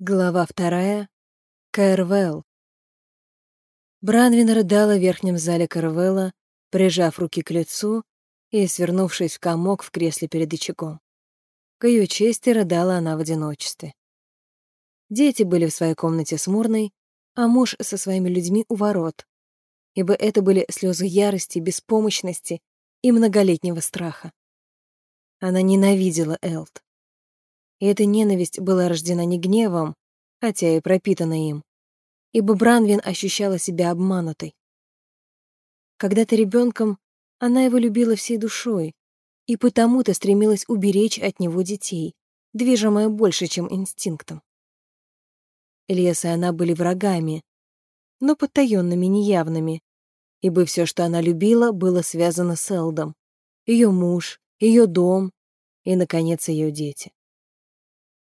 Глава вторая. Кэрвелл. Бранвин рыдала в верхнем зале Кэрвелла, прижав руки к лицу и свернувшись в комок в кресле перед очагом. К ее чести рыдала она в одиночестве. Дети были в своей комнате с Мурной, а муж со своими людьми у ворот, ибо это были слезы ярости, беспомощности и многолетнего страха. Она ненавидела Элт. И эта ненависть была рождена не гневом, хотя и пропитана им, ибо Бранвин ощущала себя обманутой. Когда-то ребенком она его любила всей душой, и потому-то стремилась уберечь от него детей, движимая больше, чем инстинктом. Лес и она были врагами, но потаёнными, неявными, ибо все, что она любила, было связано с Элдом, ее муж, ее дом и, наконец, ее дети.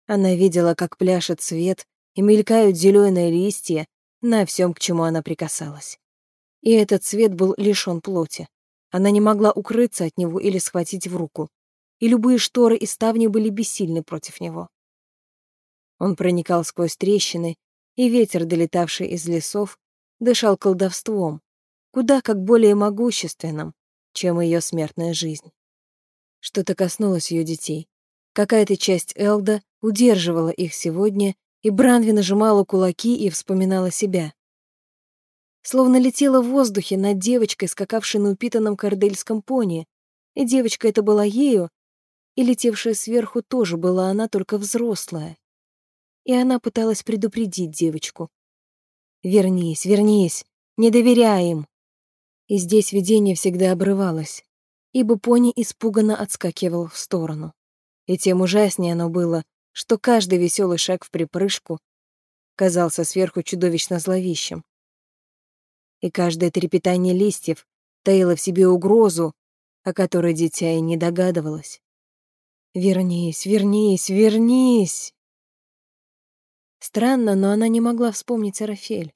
Она видела, как пляшет свет и мелькают зеленые листья на всем, к чему она прикасалась. И этот свет был лишён плоти. Она не могла укрыться от него или схватить в руку, и любые шторы и ставни были бессильны против него. Он проникал сквозь трещины, и ветер, долетавший из лесов, дышал колдовством, куда как более могущественным, чем ее смертная жизнь. Что-то коснулось ее детей. Какая-то часть Элда удерживала их сегодня, и Бранви нажимала кулаки и вспоминала себя. Словно летела в воздухе над девочкой, скакавшей на упитанном кордельском пони, и девочка эта была ею, и летевшая сверху тоже была она, только взрослая. И она пыталась предупредить девочку. «Вернись, вернись, не доверяй им!» И здесь видение всегда обрывалось, ибо пони испуганно отскакивал в сторону. И тем ужаснее оно было, что каждый веселый шаг в припрыжку казался сверху чудовищно зловещим. И каждое трепетание листьев таило в себе угрозу, о которой дитя и не догадывалось. «Вернись, вернись, вернись!» Странно, но она не могла вспомнить Арафель.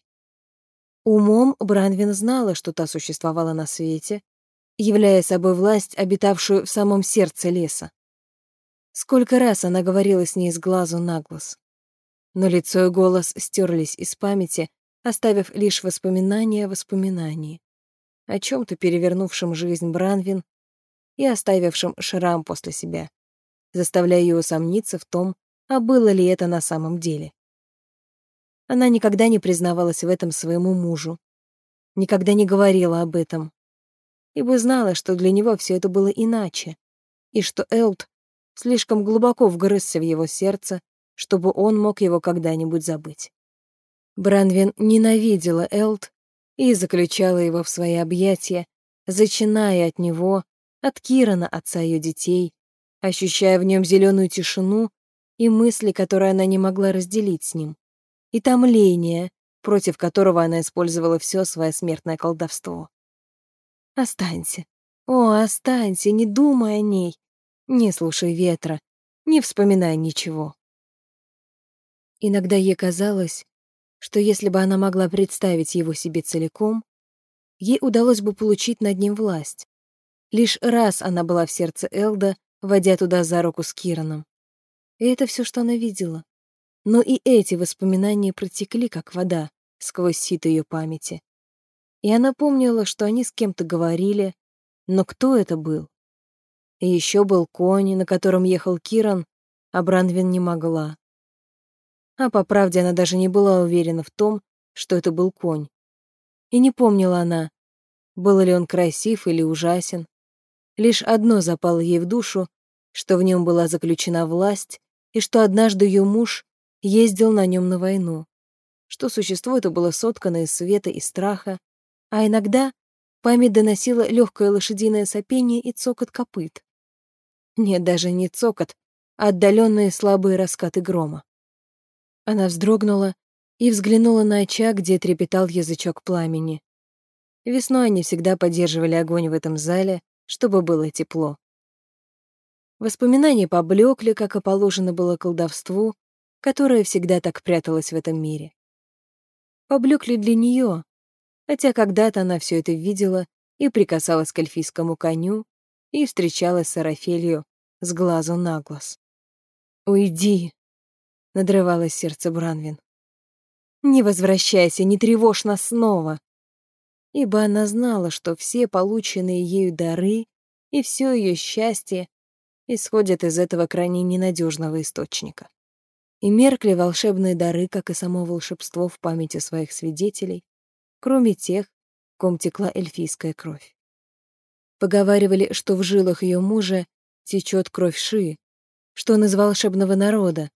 Умом Бранвин знала, что та существовала на свете, являя собой власть, обитавшую в самом сердце леса. Сколько раз она говорила с ней с глазу на глаз. Но лицо и голос стерлись из памяти, оставив лишь воспоминания о воспоминании. О чем то перевернувшем жизнь Бранвин и оставившем шрам после себя, заставляя ее усомниться в том, а было ли это на самом деле. Она никогда не признавалась в этом своему мужу, никогда не говорила об этом, ибо знала, что для него все это было иначе, и что Элт слишком глубоко вгрызся в его сердце, чтобы он мог его когда-нибудь забыть. Бранвин ненавидела Элт и заключала его в свои объятия, зачиная от него, от Кирана, отца ее детей, ощущая в нем зеленую тишину и мысли, которые она не могла разделить с ним, и томление, против которого она использовала все свое смертное колдовство. «Останься, о, останься, не думай о ней, не слушай ветра, не вспоминай ничего. Иногда ей казалось, что если бы она могла представить его себе целиком, ей удалось бы получить над ним власть. Лишь раз она была в сердце Элда, водя туда за руку с Кираном. И это все, что она видела. Но и эти воспоминания протекли, как вода, сквозь сито ее памяти. И она помнила, что они с кем-то говорили, но кто это был? И еще был конь, на котором ехал Киран, а Бранвин не могла. А по правде она даже не была уверена в том, что это был конь. И не помнила она, был ли он красив или ужасен. Лишь одно запало ей в душу, что в нем была заключена власть, и что однажды ее муж ездил на нем на войну, что существо это было соткано из света и страха, а иногда память доносила легкое лошадиное сопение и цокот копыт. Нет, даже не цокот, а отдаленные слабые раскаты грома. Она вздрогнула и взглянула на очаг, где трепетал язычок пламени. Весной они всегда поддерживали огонь в этом зале, чтобы было тепло. Воспоминания поблекли, как и положено было колдовству, которое всегда так пряталось в этом мире. Поблекли для нее, хотя когда-то она все это видела и прикасалась к эльфийскому коню, и встречалась с Арафелью с глазу на глаз. «Уйди!» надрывалось сердце Бранвин. «Не возвращайся, не тревожь нас снова!» Ибо она знала, что все полученные ею дары и все ее счастье исходят из этого крайне ненадежного источника. И меркли волшебные дары, как и само волшебство в памяти своих свидетелей, кроме тех, ком текла эльфийская кровь. Поговаривали, что в жилах ее мужа течет кровь Ши, что он из волшебного народа.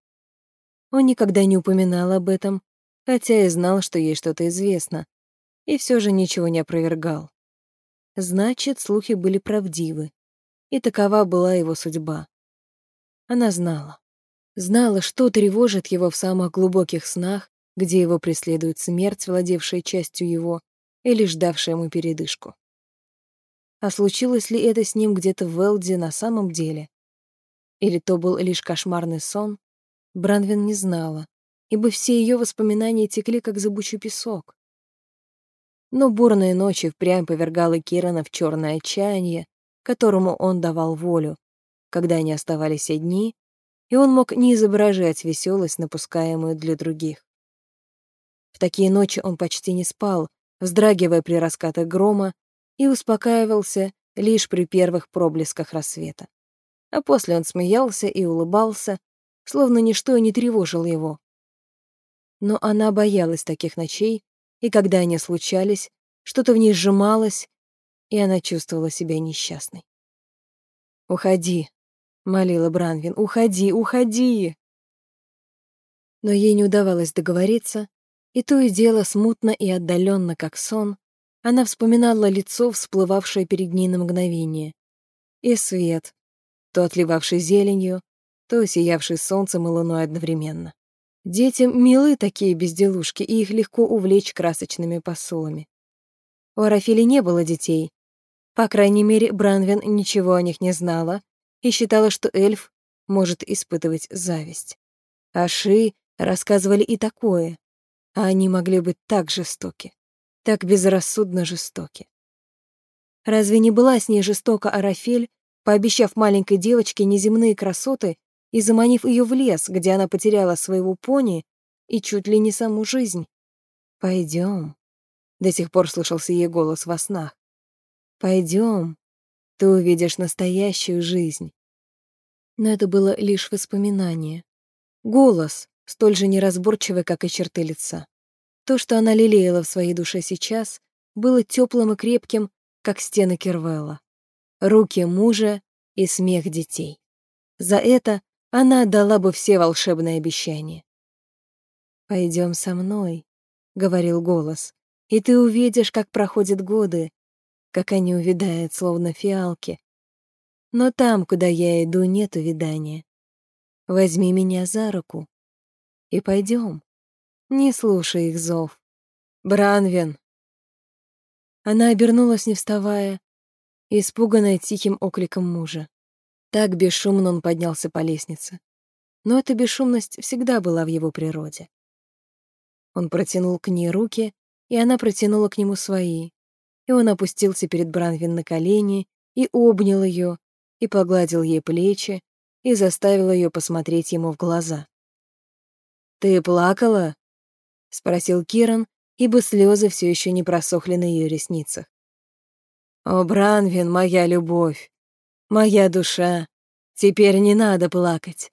Он никогда не упоминал об этом, хотя и знал, что ей что-то известно, и все же ничего не опровергал. Значит, слухи были правдивы, и такова была его судьба. Она знала. Знала, что тревожит его в самых глубоких снах, где его преследует смерть, владевшая частью его, или ждавшая ему передышку. А случилось ли это с ним где-то в Элде на самом деле? Или то был лишь кошмарный сон? Бранвин не знала, ибо все ее воспоминания текли, как зыбучий песок. Но бурные ночи впрямь повергала Кирана в черное отчаяние, которому он давал волю, когда они оставались одни, и он мог не изображать веселость, напускаемую для других. В такие ночи он почти не спал, вздрагивая при раскатах грома, и успокаивался лишь при первых проблесках рассвета. А после он смеялся и улыбался, словно ничто не тревожило его. Но она боялась таких ночей, и когда они случались, что-то в ней сжималось, и она чувствовала себя несчастной. «Уходи», — молила Бранвин, — «уходи, уходи!» Но ей не удавалось договориться, и то и дело смутно и отдаленно, как сон, она вспоминала лицо, всплывавшее перед ней на мгновение. И свет, то отливавший зеленью, то сиявший солнцем и луной одновременно. Детям милы такие безделушки, и их легко увлечь красочными посулами. У Арафили не было детей. По крайней мере, Бранвин ничего о них не знала и считала, что эльф может испытывать зависть. Аши рассказывали и такое, а они могли быть так жестоки, так безрассудно жестоки. Разве не была с ней жестока Арафель, пообещав маленькой девочке неземные красоты и заманив ее в лес, где она потеряла своего пони и чуть ли не саму жизнь? Пойдем. До сих пор слышался ей голос во снах. Пойдем, ты увидишь настоящую жизнь. Но это было лишь воспоминание. Голос, столь же неразборчивый, как и черты лица. То, что она лелеяла в своей душе сейчас, было теплым и крепким, как стены Кервелла. Руки мужа и смех детей. За это она отдала бы все волшебные обещания. «Пойдем со мной», — говорил голос, «и ты увидишь, как проходят годы, как они увядают, словно фиалки. Но там, куда я иду, нет увядания. Возьми меня за руку, и пойдем. Не слушай их зов. Бранвин. Она обернулась, не вставая, испуганная тихим окликом мужа. Так бесшумно он поднялся по лестнице. Но эта бесшумность всегда была в его природе. Он протянул к ней руки, и она протянула к нему свои. И он опустился перед Бранвин на колени и обнял ее, и погладил ей плечи, и заставил ее посмотреть ему в глаза. «Ты плакала?» — спросил Киран, ибо слезы все еще не просохли на ее ресницах. «О, Бранвин, моя любовь, моя душа, теперь не надо плакать.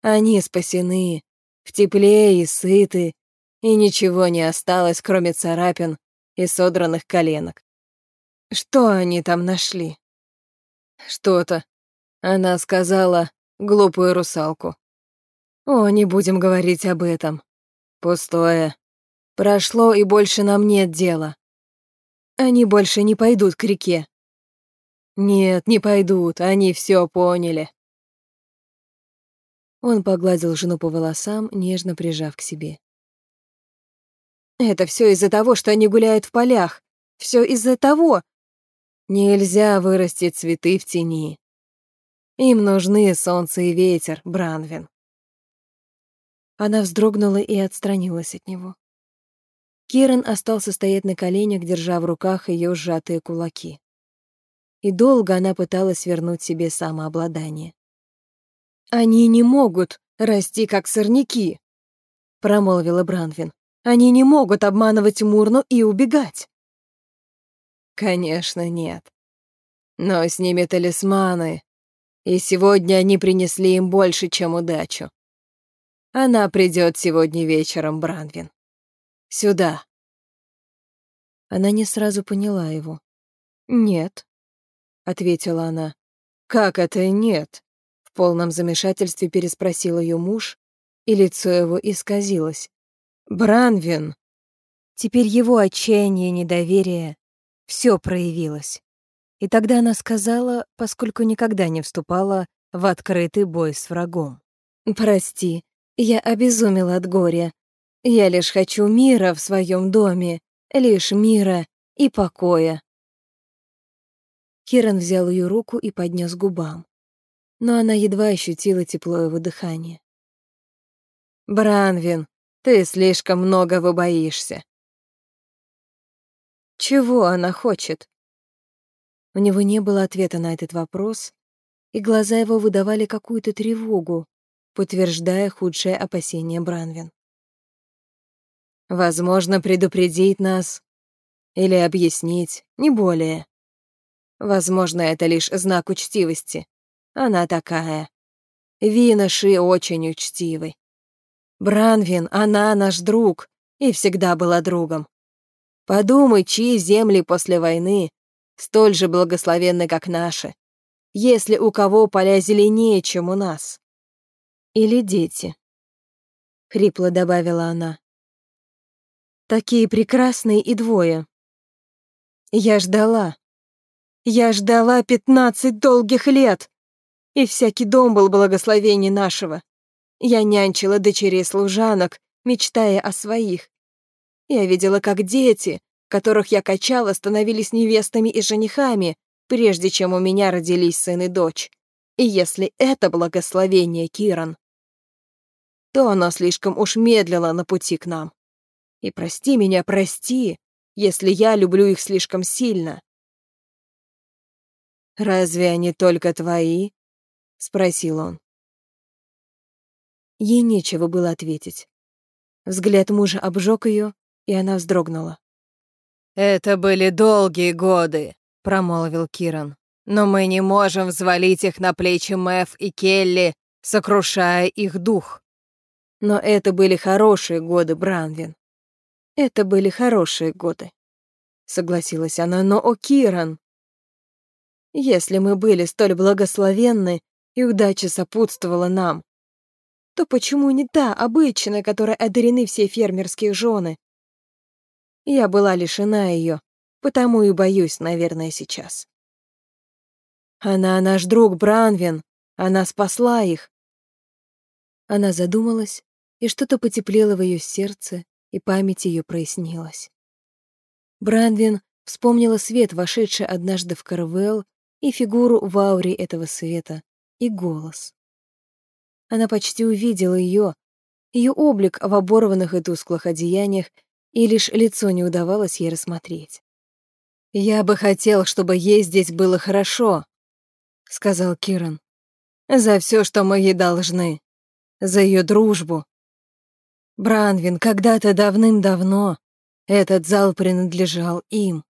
Они спасены, в тепле и сыты, и ничего не осталось, кроме царапин и содранных коленок. Что они там нашли? Что-то. Она сказала глупую русалку. О, не будем говорить об этом. Пустое. Прошло, и больше нам нет дела. Они больше не пойдут к реке. Нет, не пойдут, они все поняли. Он погладил жену по волосам, нежно прижав к себе. Это все из-за того, что они гуляют в полях. Все из-за того. Нельзя вырастить цветы в тени. Им нужны солнце и ветер, Бранвин. Она вздрогнула и отстранилась от него. Киран остался стоять на коленях, держа в руках ее сжатые кулаки. И долго она пыталась вернуть себе самообладание. «Они не могут расти, как сорняки!» промолвила Бранвин. «Они не могут обманывать Мурну и убегать». «Конечно, нет. Но с ними талисманы, и сегодня они принесли им больше, чем удачу. Она придет сегодня вечером, Бранвин. Сюда». Она не сразу поняла его. «Нет», — ответила она. «Как это нет?» В полном замешательстве переспросил ее муж, и лицо его исказилось. «Бранвин!» Теперь его отчаяние и недоверие все проявилось. И тогда она сказала, поскольку никогда не вступала в открытый бой с врагом. «Прости, я обезумела от горя. Я лишь хочу мира в своем доме, лишь мира и покоя». Киран взял ее руку и поднес к губам. Но она едва ощутила тепло его дыхания. «Бранвин, ты слишком многого боишься». Чего она хочет? У него не было ответа на этот вопрос, и глаза его выдавали какую-то тревогу, подтверждая худшее опасение Бранвин. Возможно, предупредить нас или объяснить, не более. Возможно, это лишь знак учтивости. Она такая. Виноши очень учтивый. Бранвин, она наш друг и всегда была другом. Подумай, чьи земли после войны столь же благословенны, как наши, если у кого поля зеленее, чем у нас. Или дети, — хрипло добавила она. Такие прекрасные и двое. Я ждала. Я ждала пятнадцать долгих лет, и всякий дом был благословений нашего. Я нянчила дочерей служанок, мечтая о своих. Я видела, как дети, которых я качала, становились невестами и женихами, прежде чем у меня родились сын и дочь. И если это благословение, Киран, то оно слишком уж медлило на пути к нам. И прости меня, прости, если я люблю их слишком сильно. «Разве они только твои?» — спросил он. Ей нечего было ответить. Взгляд мужа обжег ее, и она вздрогнула. «Это были долгие годы», — промолвил Киран. «Но мы не можем взвалить их на плечи Мэв и Келли, сокрушая их дух». Но это были хорошие годы, Бранвин. Это были хорошие годы. Согласилась она, но, о, Киран, если мы были столь благословенны, и удача сопутствовала нам, то почему не та обычная, которой одарены все фермерские жены, я была лишена ее, потому и боюсь, наверное, сейчас. Она наш друг Бранвин, она спасла их. Она задумалась, и что-то потеплело в ее сердце, и память ее прояснилась. Бранвин вспомнила свет, вошедший однажды в Карвелл, и фигуру в ауре этого света, и голос. Она почти увидела ее, ее облик в оборванных и тусклых одеяниях и лишь лицо не удавалось ей рассмотреть. «Я бы хотел, чтобы ей здесь было хорошо», — сказал Киран. «За все, что мы ей должны. За ее дружбу. Бранвин, когда-то давным-давно этот зал принадлежал им.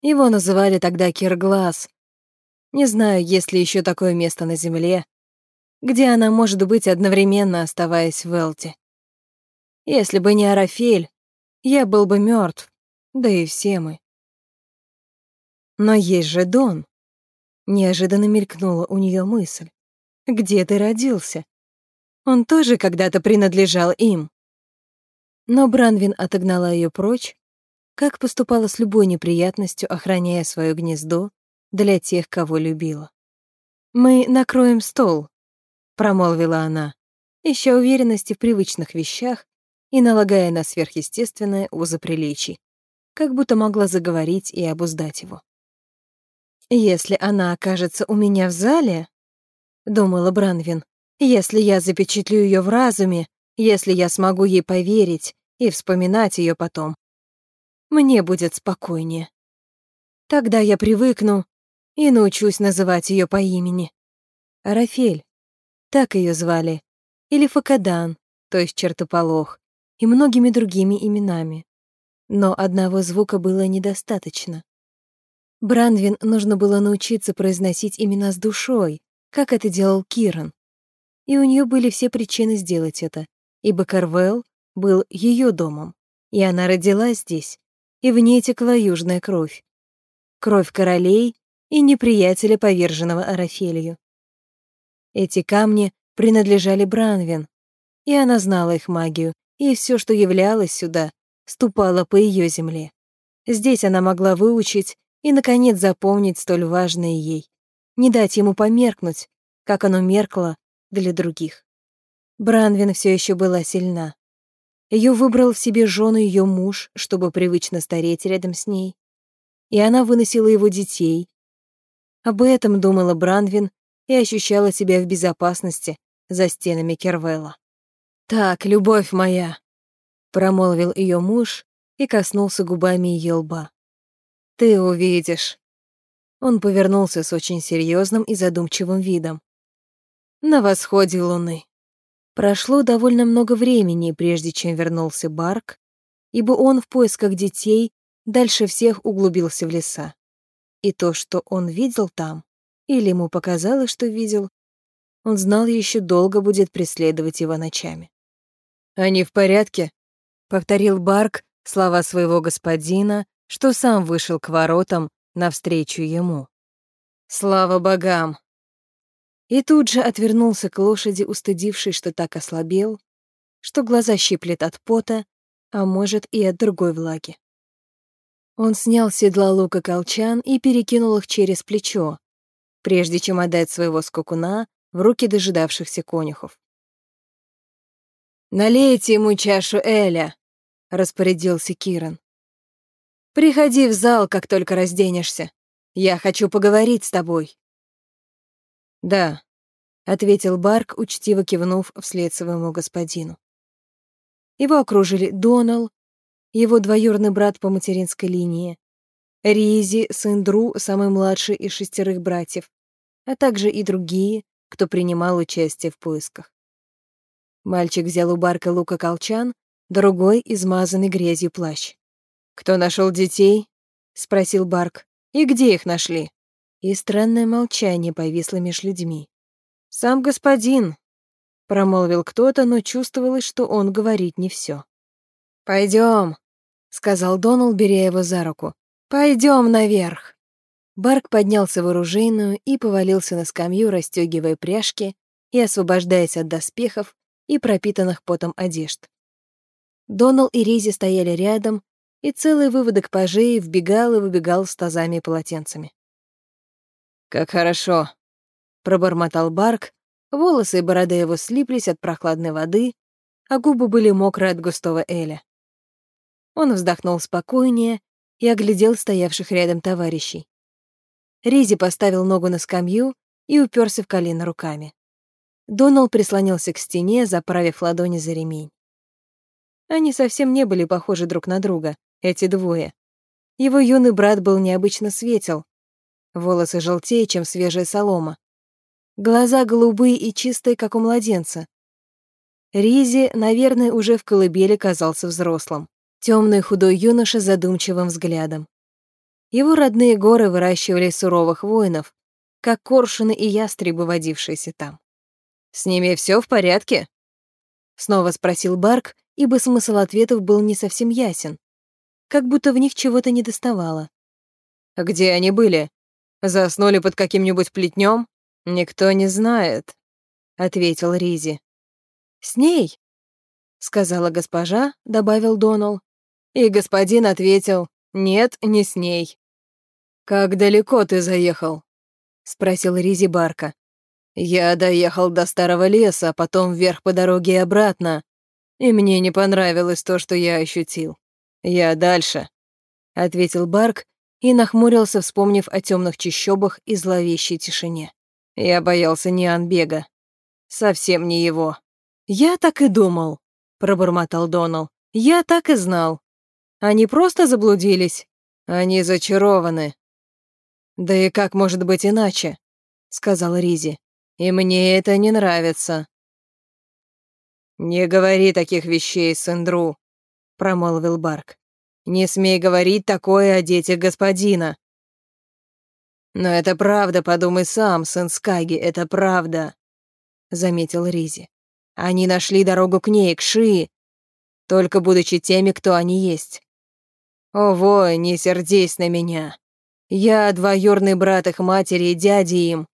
Его называли тогда Кирглаз. Не знаю, есть ли еще такое место на Земле, где она может быть одновременно оставаясь в Элте. Если бы не Арафель, я был бы мертв, да и все мы. Но есть же Дон. Неожиданно мелькнула у нее мысль. Где ты родился? Он тоже когда-то принадлежал им. Но Бранвин отогнала ее прочь, как поступала с любой неприятностью, охраняя свое гнездо для тех, кого любила. «Мы накроем стол», — промолвила она, ища уверенности в привычных вещах, и налагая на сверхъестественное узы приличий, как будто могла заговорить и обуздать его. «Если она окажется у меня в зале», — думала Бранвин, «если я запечатлю ее в разуме, если я смогу ей поверить и вспоминать ее потом, мне будет спокойнее. Тогда я привыкну и научусь называть ее по имени. Арафель, так ее звали, или Факадан, то есть чертополох, и многими другими именами. Но одного звука было недостаточно. Бранвин нужно было научиться произносить имена с душой, как это делал Киран. И у нее были все причины сделать это, ибо Карвелл был ее домом, и она родилась здесь, и в ней текла южная кровь. Кровь королей и неприятеля поверженного Арафелью. Эти камни принадлежали Бранвин, и она знала их магию, и все, что являлось сюда, ступало по ее земле. Здесь она могла выучить и, наконец, запомнить столь важное ей, не дать ему померкнуть, как оно меркло для других. Бранвин все еще была сильна. Ее выбрал в себе жену ее муж, чтобы привычно стареть рядом с ней. И она выносила его детей. Об этом думала Бранвин и ощущала себя в безопасности за стенами Кервелла. «Так, любовь моя», — промолвил ее муж и коснулся губами ее лба. «Ты увидишь». Он повернулся с очень серьезным и задумчивым видом. «На восходе луны». Прошло довольно много времени, прежде чем вернулся Барк, ибо он в поисках детей дальше всех углубился в леса. И то, что он видел там, или ему показалось, что видел, он знал еще долго будет преследовать его ночами. «Они в порядке?» — повторил Барк слова своего господина, что сам вышел к воротам навстречу ему. «Слава богам!» И тут же отвернулся к лошади, устыдившись, что так ослабел, что глаза щиплет от пота, а может и от другой влаги. Он снял с седла лука колчан и перекинул их через плечо, прежде чем отдать своего скакуна в руки дожидавшихся конюхов. «Налейте ему чашу Эля», — распорядился Киран. «Приходи в зал, как только разденешься. Я хочу поговорить с тобой». «Да», — ответил Барк, учтиво кивнув вслед своему господину. Его окружили Донал, его двоюродный брат по материнской линии, Ризи, сын Дру, самый младший из шестерых братьев, а также и другие, кто принимал участие в поисках. Мальчик взял у Барка лука колчан, другой — измазанный грязью плащ. «Кто нашел детей?» — спросил Барк. «И где их нашли?» И странное молчание повисло меж людьми. «Сам господин», — промолвил кто-то, но чувствовалось, что он говорит не все. Пойдем, сказал Донал, беря его за руку. Пойдем наверх. Барк поднялся в оружейную и повалился на скамью, расстегивая пряжки и освобождаясь от доспехов, и пропитанных потом одежд. Донал и Ризи стояли рядом, и целый выводок пажей вбегал и выбегал с тазами и полотенцами. «Как хорошо!» — пробормотал Барк, волосы и борода его слиплись от прохладной воды, а губы были мокрые от густого эля. Он вздохнул спокойнее и оглядел стоявших рядом товарищей. Ризи поставил ногу на скамью и уперся в колено руками. Донал прислонился к стене, заправив ладони за ремень. Они совсем не были похожи друг на друга, эти двое. Его юный брат был необычно светел. Волосы желтее, чем свежая солома. Глаза голубые и чистые, как у младенца. Ризи, наверное, уже в колыбели казался взрослым. Темный худой юноша с задумчивым взглядом. Его родные горы выращивали суровых воинов, как коршуны и ястребы, водившиеся там. «С ними все в порядке?» Снова спросил Барк, ибо смысл ответов был не совсем ясен. Как будто в них чего-то недоставало. «А «Где они были? Заснули под каким-нибудь плетнем? Никто не знает», — ответил Ризи. «С ней?» — сказала госпожа, — добавил Донал. И господин ответил, «Нет, не с ней». «Как далеко ты заехал?» — спросил Ризи Барка. Я доехал до старого леса, а потом вверх по дороге и обратно. И мне не понравилось то, что я ощутил. Я дальше, ответил Барк и нахмурился, вспомнив о темных чащобах и зловещей тишине. Я боялся не Анбега. Совсем не его. Я так и думал, пробормотал Донал. Я так и знал. Они просто заблудились. Они зачарованы. Да и как может быть иначе? сказал Ризи. И мне это не нравится. «Не говори таких вещей, Сэндру», — промолвил Барк. «Не смей говорить такое о детях господина». «Но это правда, подумай сам, сын Скаги, это правда», — заметил Ризи. «Они нашли дорогу к ней, к Шии, только будучи теми, кто они есть. О, вой, не сердись на меня. Я двоюрный брат их матери и дяди им.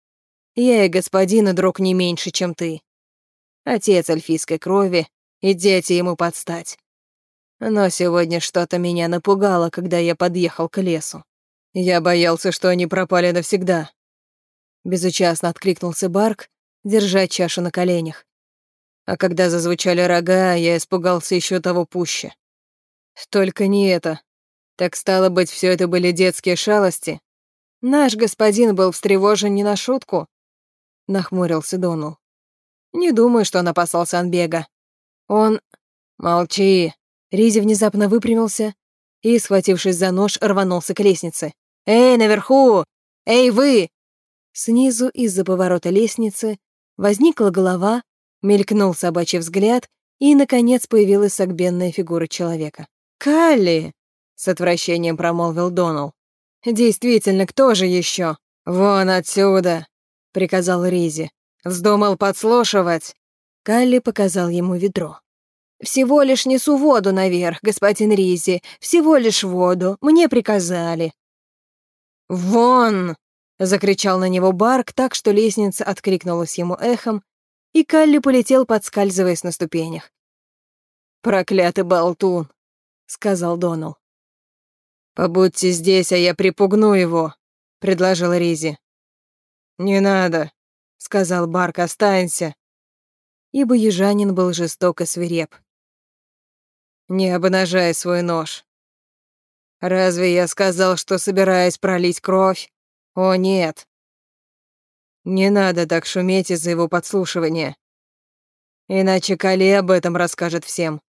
Я и господин и друг не меньше, чем ты. Отец эльфийской крови, и дети ему подстать. Но сегодня что-то меня напугало, когда я подъехал к лесу. Я боялся, что они пропали навсегда. Безучастно откликнулся Барк, держа чашу на коленях. А когда зазвучали рога, я испугался еще того пуще. Только не это. Так стало быть, все это были детские шалости. Наш господин был встревожен не на шутку, нахмурился Донал. Не думаю, что он опасался Анбега. Он... Молчи. Ризи внезапно выпрямился и, схватившись за нож, рванулся к лестнице. «Эй, наверху! Эй, вы!» Снизу из-за поворота лестницы возникла голова, мелькнул собачий взгляд, и, наконец, появилась согбенная фигура человека. «Калли!» — с отвращением промолвил Донал. «Действительно, кто же еще? Вон отсюда!» — приказал Ризи. «Вздумал подслушивать!» Калли показал ему ведро. «Всего лишь несу воду наверх, господин Ризи, всего лишь воду, мне приказали». «Вон!» — закричал на него Барк так, что лестница откликнулась ему эхом, и Калли полетел, подскальзываясь на ступенях. «Проклятый болтун!» — сказал Донал. «Побудьте здесь, а я припугну его», — предложил Ризи. «Не надо», — сказал Барк, — «останься». Ибо южанин был жесток и свиреп. «Не обнажай свой нож. Разве я сказал, что собираюсь пролить кровь? О, нет. Не надо так шуметь из-за его подслушивания. Иначе Кали об этом расскажет всем.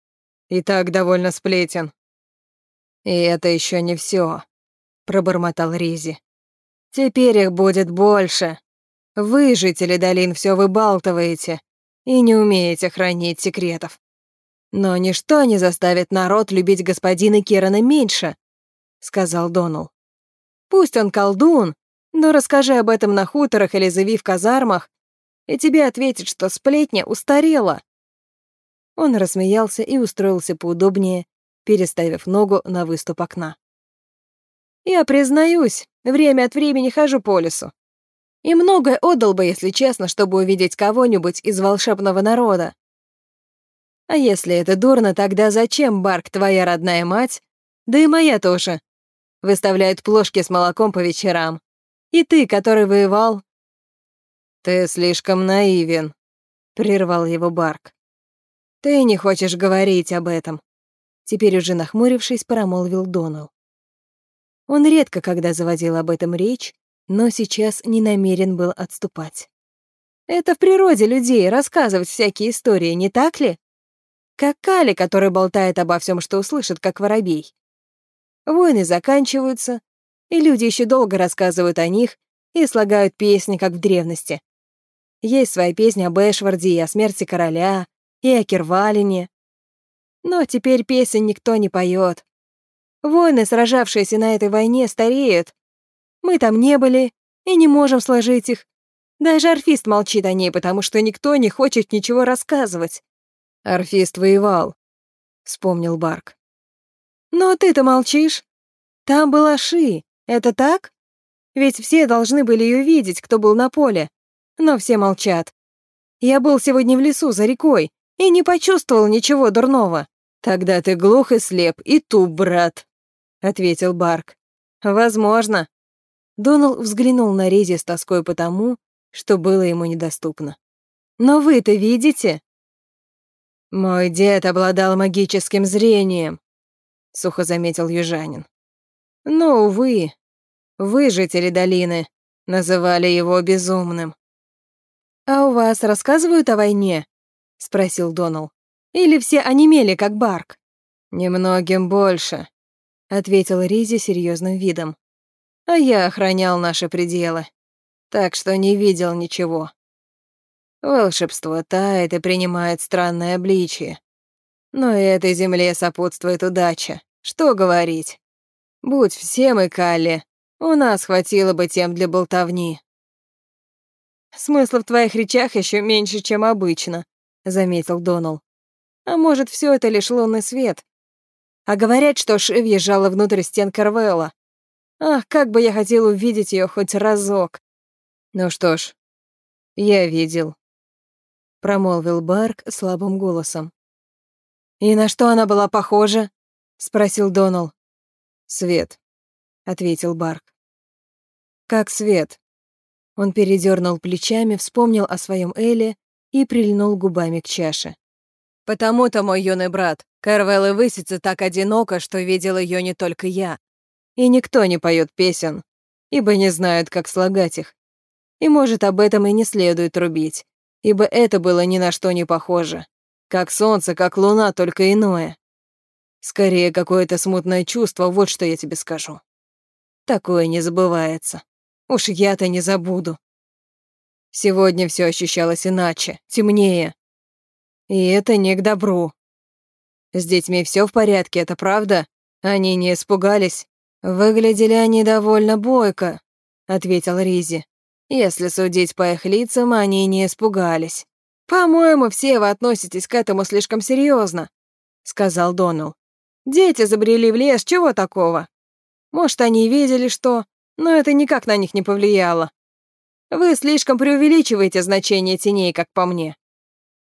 И так довольно сплетен. И это еще не все, пробормотал Ризи. Теперь их будет больше. Вы, жители долин, все выбалтываете и не умеете хранить секретов. Но ничто не заставит народ любить господина Кирана меньше, сказал Донал. Пусть он колдун, но расскажи об этом на хуторах или зави в казармах, и тебе ответят, что сплетня устарела. Он рассмеялся и устроился поудобнее, переставив ногу на выступ окна. Я признаюсь, время от времени хожу по лесу. И многое отдал бы, если честно, чтобы увидеть кого-нибудь из волшебного народа. А если это дурно, тогда зачем, Барк, твоя родная мать, да и моя тоже, выставляют плошки с молоком по вечерам? И ты, который воевал...» «Ты слишком наивен», — прервал его Барк. «Ты не хочешь говорить об этом», — теперь уже нахмурившись, промолвил Донал. Он редко когда заводил об этом речь, но сейчас не намерен был отступать. «Это в природе людей рассказывать всякие истории, не так ли? Как Кали, который болтает обо всем, что услышит, как воробей. Войны заканчиваются, и люди еще долго рассказывают о них и слагают песни, как в древности. Есть свои песни об Эшварде и о смерти короля, и о Кирвалине. Но теперь песен никто не поет. Воины, сражавшиеся на этой войне, стареют. Мы там не были и не можем сложить их. Даже орфист молчит о ней, потому что никто не хочет ничего рассказывать. Орфист воевал, вспомнил Барк. Но ты-то молчишь. Там была Ши, это так? Ведь все должны были ее видеть, кто был на поле. Но все молчат. Я был сегодня в лесу за рекой и не почувствовал ничего дурного. Тогда ты глух и слеп, и туп, брат, — ответил Барк. Возможно. Донал взглянул на Рези с тоской потому, что было ему недоступно. Но вы-то видите? Мой дед обладал магическим зрением, — сухо заметил южанин. Но, увы, вы, жители долины, называли его безумным. «А у вас рассказывают о войне?» — спросил Донал. «Или все онемели, как Барк?» «Немногим больше», — ответил Ризи серьезным видом. «А я охранял наши пределы, так что не видел ничего». Волшебство тает и принимает странное обличие. Но и этой земле сопутствует удача. Что говорить? Будь все мы Калли, у нас хватило бы тем для болтовни. Смысла в твоих речах еще меньше, чем обычно, заметил Донал. А может, все это лишь лунный свет? А говорят, что Ши въезжала внутрь стен Карвелла. Ах, как бы я хотел увидеть ее хоть разок. Ну что ж, я видел, промолвил Барк слабым голосом. И на что она была похожа? спросил Донал. Свет, ответил Барк. Как свет. Он передернул плечами, вспомнил о своем Эле и прильнул губами к чаше. Потому-то, мой юный брат, Карвелла высится так одиноко, что видел ее не только я. И никто не поет песен, ибо не знают, как слагать их. И, может, об этом и не следует рубить, ибо это было ни на что не похоже. Как солнце, как луна, только иное. Скорее, какое-то смутное чувство, вот что я тебе скажу. Такое не забывается. Уж я-то не забуду. Сегодня все ощущалось иначе, темнее, и это не к добру. С детьми все в порядке, это правда? Они не испугались? Выглядели они довольно бойко, ответил Ризи. Если судить по их лицам, они не испугались. По-моему, все вы относитесь к этому слишком серьезно, сказал Донал. Дети забрели в лес, чего такого? Может, они видели что, но это никак на них не повлияло. Вы слишком преувеличиваете значение теней, как по мне.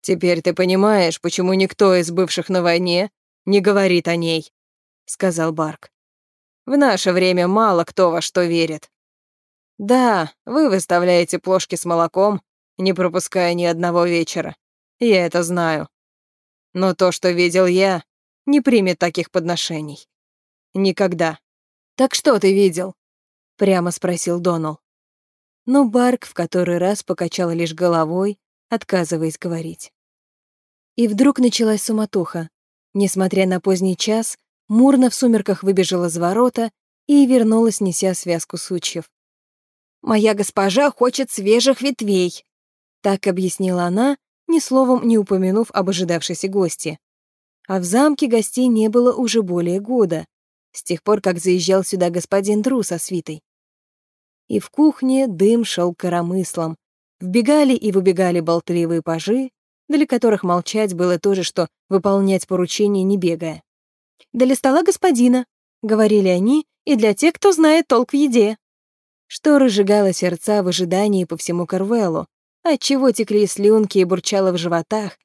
«Теперь ты понимаешь, почему никто из бывших на войне не говорит о ней», — сказал Барк. «В наше время мало кто во что верит. Да, вы выставляете плошки с молоком, не пропуская ни одного вечера. Я это знаю. Но то, что видел я, не примет таких подношений. Никогда. Так что ты видел?» — прямо спросил Донал. Но Барк в который раз покачал лишь головой, отказываясь говорить. И вдруг началась суматоха. Несмотря на поздний час, Мурна в сумерках выбежала с ворота и вернулась, неся связку сучьев. «Моя госпожа хочет свежих ветвей», — так объяснила она, ни словом не упомянув об ожидавшейся гости. А в замке гостей не было уже более года, с тех пор, как заезжал сюда господин Дру со свитой. И в кухне дым шел коромыслом, Вбегали и выбегали болтливые пажи, для которых молчать было то же, что выполнять поручение, не бегая. «Для стола господина», — говорили они, и для тех, кто знает толк в еде. Что разжигало сердца в ожидании по всему Карвеллу, отчего текли слюнки и бурчало в животах,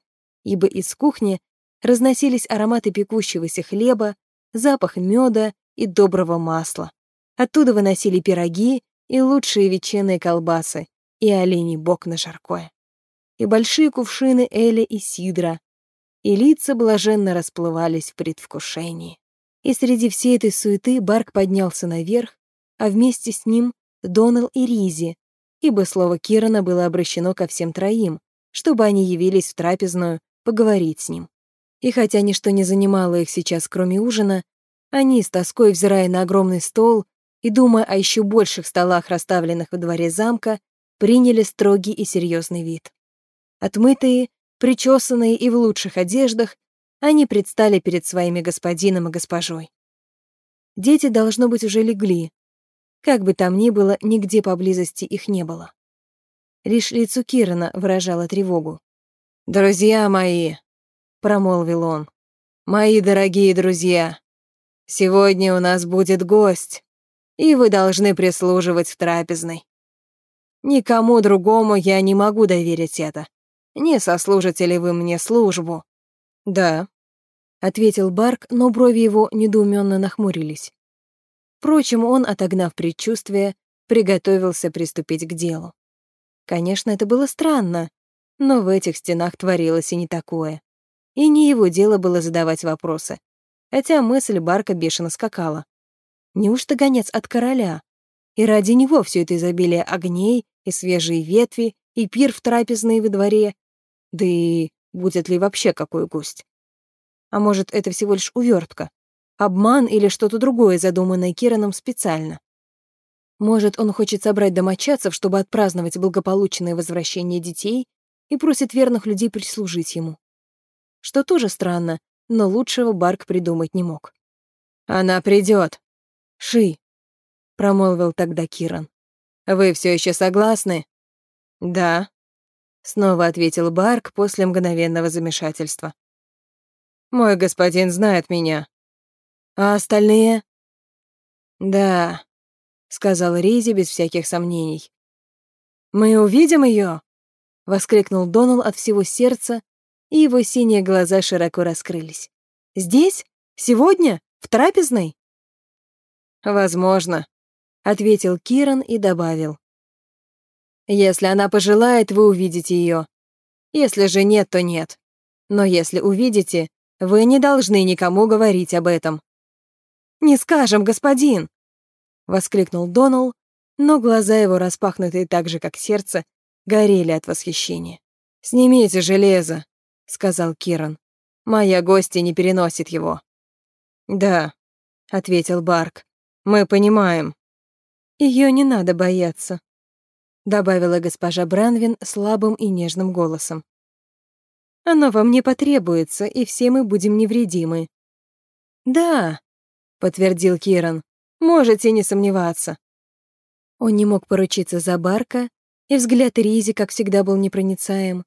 ибо из кухни разносились ароматы пекущегося хлеба, запах меда и доброго масла. Оттуда выносили пироги и лучшие ветчиные колбасы, и оленей бок на жаркое, и большие кувшины Эля и Сидра, и лица блаженно расплывались в предвкушении. И среди всей этой суеты Барк поднялся наверх, а вместе с ним Донал и Ризи, ибо слово Кирана было обращено ко всем троим, чтобы они явились в трапезную поговорить с ним. И хотя ничто не занимало их сейчас, кроме ужина, они, с тоской взирая на огромный стол и думая о еще больших столах, расставленных во дворе замка, приняли строгий и серьезный вид. Отмытые, причесанные и в лучших одеждах, они предстали перед своими господином и госпожой. Дети, должно быть, уже легли. Как бы там ни было, нигде поблизости их не было. Лишь лицо Кирана выражало тревогу. «Друзья мои», — промолвил он, — «мои дорогие друзья, сегодня у нас будет гость, и вы должны прислуживать в трапезной. Никому другому я не могу доверить это. Не сослужите ли вы мне службу?» «Да», — ответил Барк, но брови его недоуменно нахмурились. Впрочем, он, отогнав предчувствие, приготовился приступить к делу. Конечно, это было странно, но в этих стенах творилось и не такое. И не его дело было задавать вопросы, хотя мысль Барка бешено скакала. Неужто гонец от короля? И ради него все это изобилие огней и свежие ветви, и пир в трапезной во дворе. Да и будет ли вообще какой гость? А может, это всего лишь увертка? Обман или что-то другое, задуманное Кираном специально? Может, он хочет собрать домочадцев, чтобы отпраздновать благополучное возвращение детей, и просит верных людей прислужить ему. Что тоже странно, но лучшего Барк придумать не мог. «Она придет. Ши», — промолвил тогда Киран. «Вы все еще согласны?» «Да», — снова ответил Барк после мгновенного замешательства. «Мой господин знает меня. А остальные?» «Да», — сказал Ризи без всяких сомнений. «Мы увидим ее? воскликнул Донал от всего сердца, и его синие глаза широко раскрылись. «Здесь? Сегодня? В трапезной?» «Возможно», — ответил Киран и добавил. «Если она пожелает, вы увидите ее. Если же нет, то нет. Но если увидите, вы не должны никому говорить об этом». «Не скажем, господин!» — воскликнул Донал, но глаза его, распахнутые так же, как сердце, горели от восхищения. «Снимите железо», — сказал Киран. Моя гостья не переносит его». «Да», — ответил Барк, — «мы понимаем». Ее не надо бояться», — добавила госпожа Бранвин слабым и нежным голосом. «Оно вам не потребуется, и все мы будем невредимы». «Да», — подтвердил Киран, — «можете не сомневаться». Он не мог поручиться за Барка, и взгляд Ризи, как всегда, был непроницаем,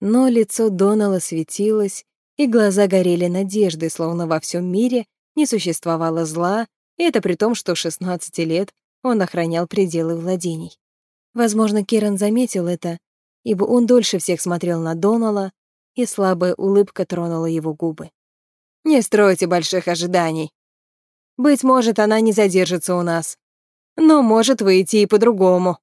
но лицо Донала светилось, и глаза горели надеждой, словно во всем мире не существовало зла, и это при том, что 16 лет он охранял пределы владений. Возможно, Киран заметил это, ибо он дольше всех смотрел на Донала, и слабая улыбка тронула его губы. «Не стройте больших ожиданий. Быть может, она не задержится у нас, но может выйти и по-другому».